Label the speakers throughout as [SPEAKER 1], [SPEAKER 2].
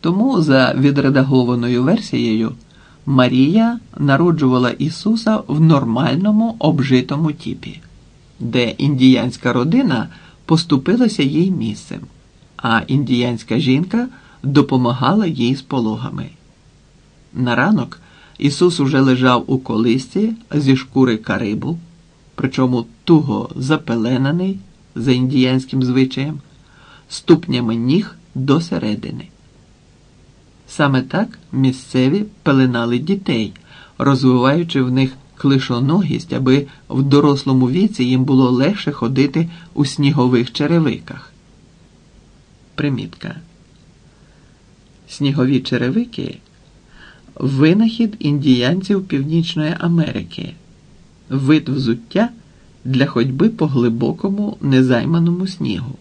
[SPEAKER 1] Тому, за відредагованою версією, Марія народжувала Ісуса в нормальному обжитому тіпі, де індіянська родина поступилася їй місцем, а індіянська жінка допомагала їй з пологами. На ранок Ісус уже лежав у колисці зі шкури карибу, причому туго запеленаний за індіянським звичаєм, ступнями ніг до середини. Саме так місцеві пеленали дітей, розвиваючи в них клишоногість, аби в дорослому віці їм було легше ходити у снігових черевиках. Примітка. Снігові черевики винахід індіянців Північної Америки, вид взуття для ходьби по глибокому незайманому снігу.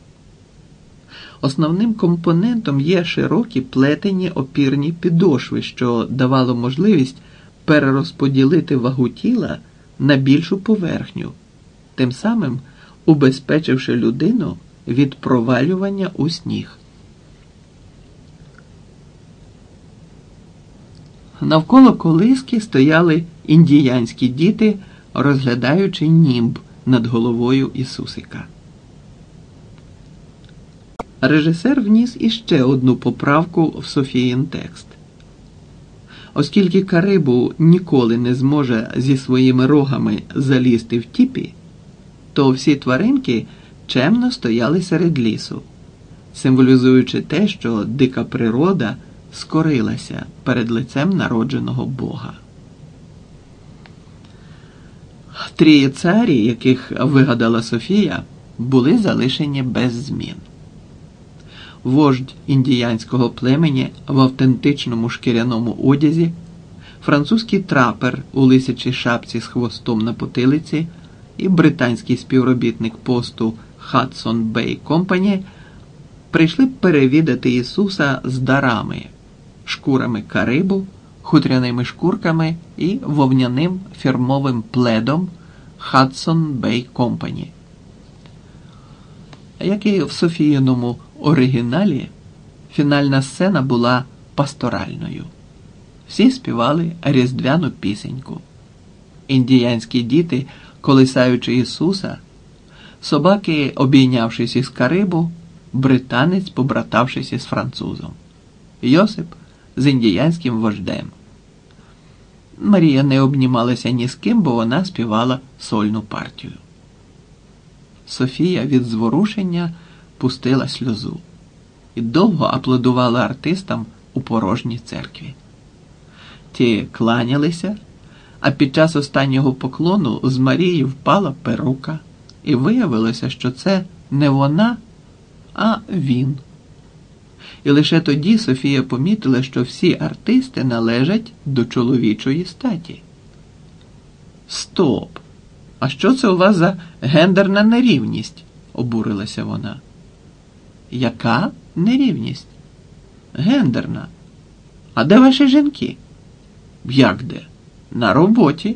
[SPEAKER 1] Основним компонентом є широкі плетені опірні підошви, що давало можливість перерозподілити вагу тіла на більшу поверхню, тим самим убезпечивши людину від провалювання у сніг. Навколо колиски стояли індіянські діти, розглядаючи німб над головою Ісусика. Режисер вніс іще одну поправку в Софіїн текст. Оскільки Карибу ніколи не зможе зі своїми рогами залізти в тіпі, то всі тваринки чемно стояли серед лісу, символізуючи те, що дика природа скорилася перед лицем народженого Бога. Трії царі, яких вигадала Софія, були залишені без змін. Вождь індіянського племені в автентичному шкіряному одязі, французький трапер у лисячій шапці з хвостом на потилиці і британський співробітник посту Hudson Bay Company прийшли перевідати Ісуса з дарами, шкурами карибу, хутряними шкурками і вовняним фірмовим пледом Hudson Bay Company. Як і в Софіїному оригіналі, фінальна сцена була пасторальною. Всі співали різдвяну пісеньку. Індіянські діти, колисаючи Ісуса, собаки, обійнявшись із Карибу, британець, побратавшись із французом, Йосип з індіянським вождем. Марія не обнімалася ні з ким, бо вона співала сольну партію. Софія від зворушення пустила сльозу і довго аплодувала артистам у порожній церкві. Ті кланялися, а під час останнього поклону з Марії впала перука, і виявилося, що це не вона, а він. І лише тоді Софія помітила, що всі артисти належать до чоловічої статі. Стоп! А що це у вас за гендерна нерівність? обурилася вона. Яка нерівність? Гендерна. А де ваші жінки? Як де? На роботі.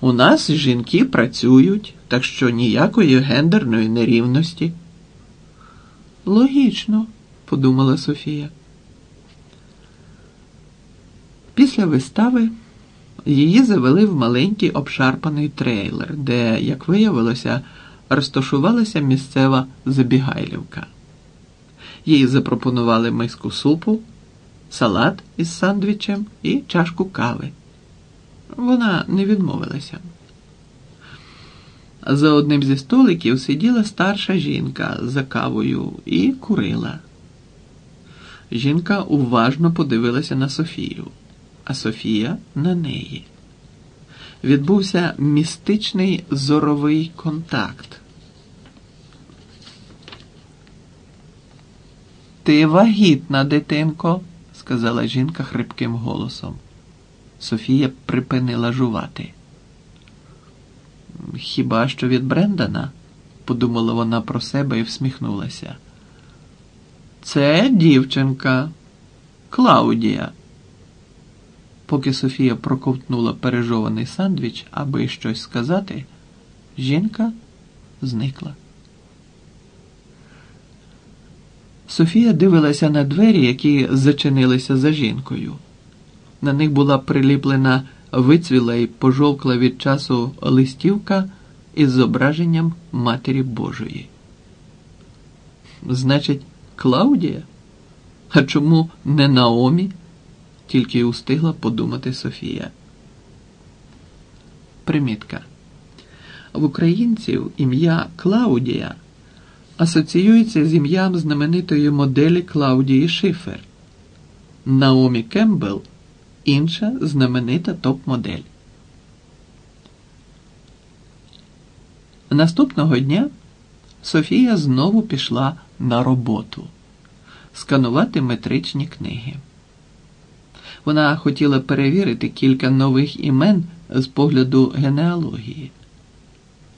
[SPEAKER 1] У нас жінки працюють, так що ніякої гендерної нерівності. Логічно, подумала Софія. Після вистави її завели в маленький обшарпаний трейлер, де, як виявилося, розташувалася місцева забігайлівка. Їй запропонували миску супу, салат із сандвічем і чашку кави. Вона не відмовилася. За одним зі столиків сиділа старша жінка за кавою і курила. Жінка уважно подивилася на Софію, а Софія на неї. Відбувся містичний зоровий контакт. Ти вагітна, дитинко, сказала жінка хрипким голосом. Софія припинила жувати. Хіба що від Брендана? подумала вона про себе і всміхнулася. Це дівчинка, Клаудія. Поки Софія проковтнула пережований сандвіч, аби щось сказати, жінка зникла. Софія дивилася на двері, які зачинилися за жінкою. На них була приліплена вицвіла і пожовкла від часу листівка із зображенням Матері Божої. Значить, Клаудія? А чому не Наомі? Тільки й устигла подумати Софія. Примітка. В українців ім'я Клаудія асоціюється з ім'ям знаменитої моделі Клаудії Шифер. Наомі Кембл інша знаменита топ-модель. Наступного дня Софія знову пішла на роботу сканувати метричні книги. Вона хотіла перевірити кілька нових імен з погляду генеалогії.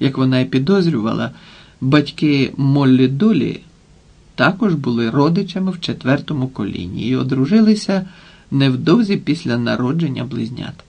[SPEAKER 1] Як вона й підозрювала, батьки Моллі Долі також були родичами в четвертому коліні і одружилися невдовзі після народження близнят.